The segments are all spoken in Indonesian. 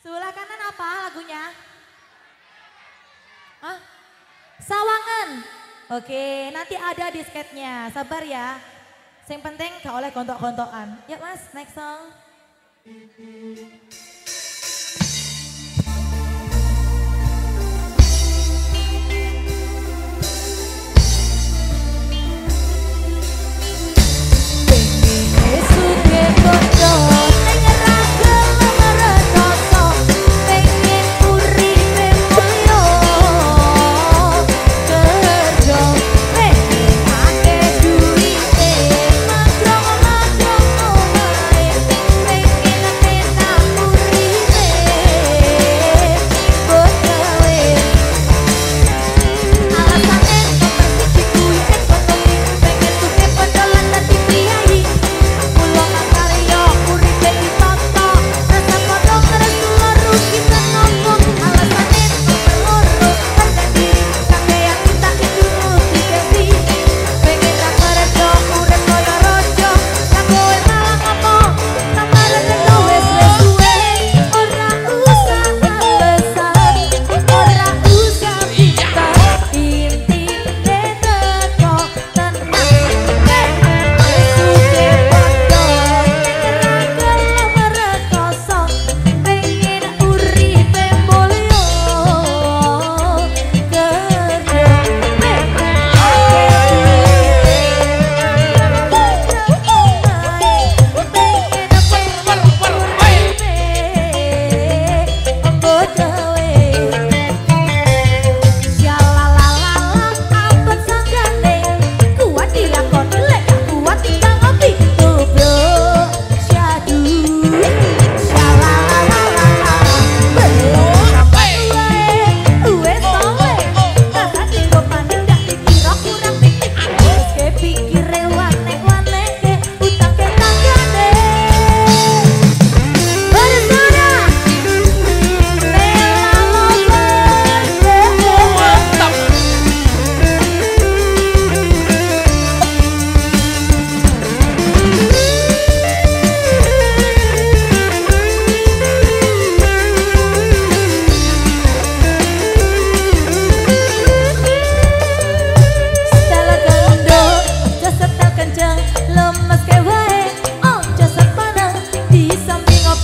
Sebelah kanan apa lagunya? Hah? Sawangan. Oke, nanti ada disketnya. Sabar ya. Yang penting gak oleh kontok-kontokan. Yuk mas, next song.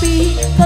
Be.